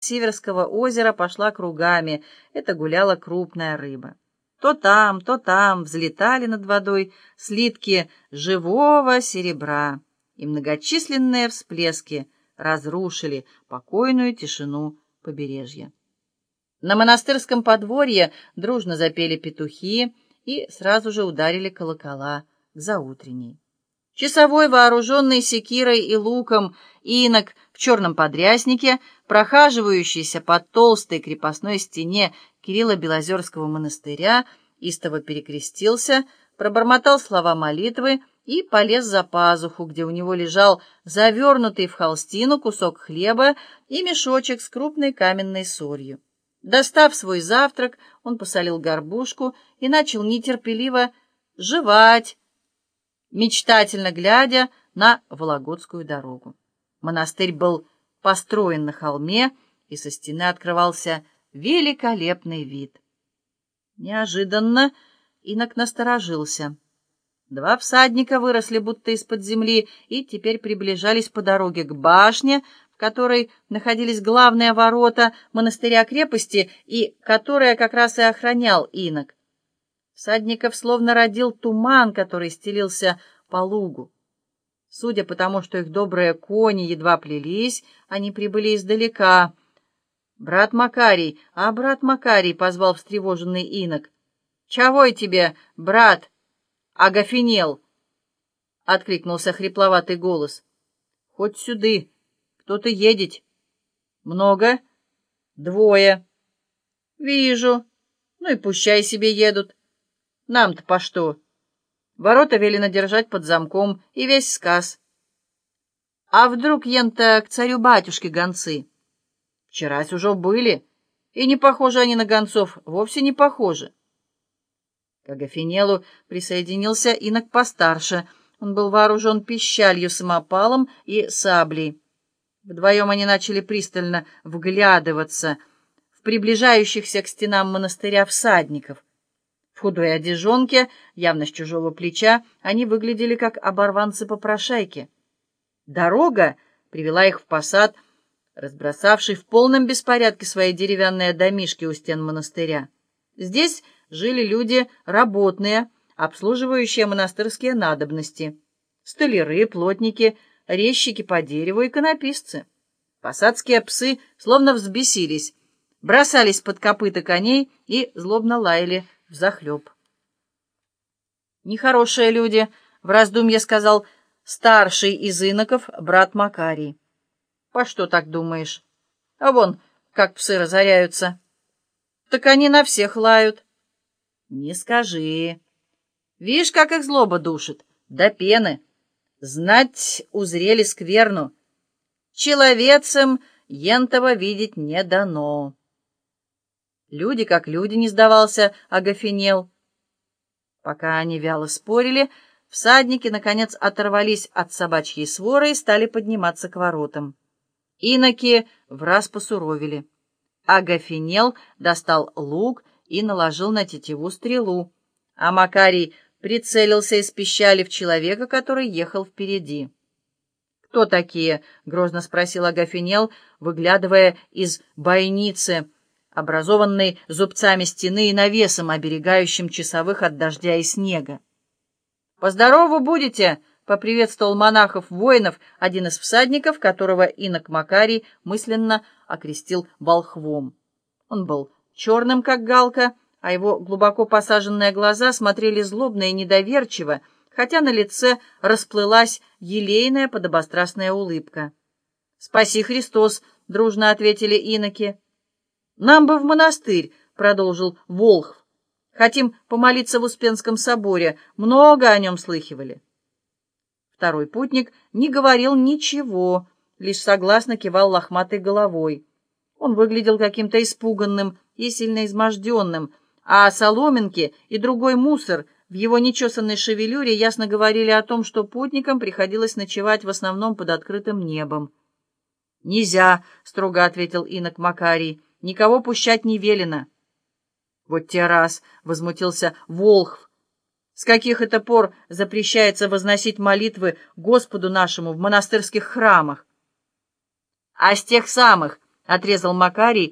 Северского озера пошла кругами. Это гуляла крупная рыба. То там, то там взлетали над водой слитки живого серебра, и многочисленные всплески разрушили покойную тишину побережья. На монастырском подворье дружно запели петухи и сразу же ударили колокола к заутренней. Часовой, вооруженный секирой и луком, инок черном подряснике, прохаживающийся под толстой крепостной стене Кирилла Белозерского монастыря, истово перекрестился, пробормотал слова молитвы и полез за пазуху, где у него лежал завернутый в холстину кусок хлеба и мешочек с крупной каменной солью. Достав свой завтрак, он посолил горбушку и начал нетерпеливо жевать, мечтательно глядя на Вологодскую дорогу. Монастырь был построен на холме, и со стены открывался великолепный вид. Неожиданно инок насторожился. Два всадника выросли будто из-под земли и теперь приближались по дороге к башне, в которой находились главные ворота монастыря-крепости и которая как раз и охранял инок. Всадников словно родил туман, который стелился по лугу. Судя по тому, что их добрые кони едва плелись, они прибыли издалека. «Брат Макарий, а брат Макарий!» — позвал встревоженный инок. «Чего тебе, брат? Агафинел!» — откликнулся хрипловатый голос. «Хоть сюды. Кто-то едет. Много? Двое. Вижу. Ну и пущай себе едут. Нам-то по что?» Ворота велено держать под замком, и весь сказ. А вдруг ента к царю-батюшке гонцы? Вчерась уже были, и не похожи они на гонцов, вовсе не похожи. К Агафинелу присоединился инок постарше. Он был вооружен пищалью, самопалом и саблей. Вдвоем они начали пристально вглядываться в приближающихся к стенам монастыря всадников — в худой одежонке, явно с чужого плеча, они выглядели как оборванцы-попрошайки. Дорога привела их в посад, разбросавший в полном беспорядке свои деревянные домишки у стен монастыря. Здесь жили люди работные, обслуживающие монастырские надобности, столяры, плотники, резчики по дереву, иконописцы. Посадские псы словно взбесились, бросались под копыта коней и злобно лаяли взахлеб. «Нехорошие люди», — в раздумье сказал старший из иноков, брат Макарий. «По что так думаешь? А вон, как псы разоряются». «Так они на всех лают». «Не скажи. Видишь, как их злоба душит? До пены. Знать узрели скверну. Человецам ентова видеть не дано». Люди как люди, не сдавался Агафинел. Пока они вяло спорили, всадники, наконец, оторвались от собачьей своры и стали подниматься к воротам. Иноки враз посуровили. Агафинел достал лук и наложил на тетиву стрелу, а Макарий прицелился из пищали в человека, который ехал впереди. «Кто такие?» — грозно спросил Агафинел, выглядывая из бойницы — образованный зубцами стены и навесом, оберегающим часовых от дождя и снега. «Поздорову будете!» — поприветствовал монахов-воинов один из всадников, которого инок Макарий мысленно окрестил волхвом. Он был черным, как галка, а его глубоко посаженные глаза смотрели злобно и недоверчиво, хотя на лице расплылась елейная подобострастная улыбка. «Спаси Христос!» — дружно ответили иноки. «Нам бы в монастырь», — продолжил Волхв. «Хотим помолиться в Успенском соборе. Много о нем слыхивали». Второй путник не говорил ничего, лишь согласно кивал лохматой головой. Он выглядел каким-то испуганным и сильно изможденным, а соломинки и другой мусор в его нечесанной шевелюре ясно говорили о том, что путникам приходилось ночевать в основном под открытым небом. «Нельзя», — строго ответил инок Макарий, — никого пущать не велено. Вот те раз, — возмутился Волхв, — с каких это пор запрещается возносить молитвы Господу нашему в монастырских храмах? А с тех самых, отрезал Макарий,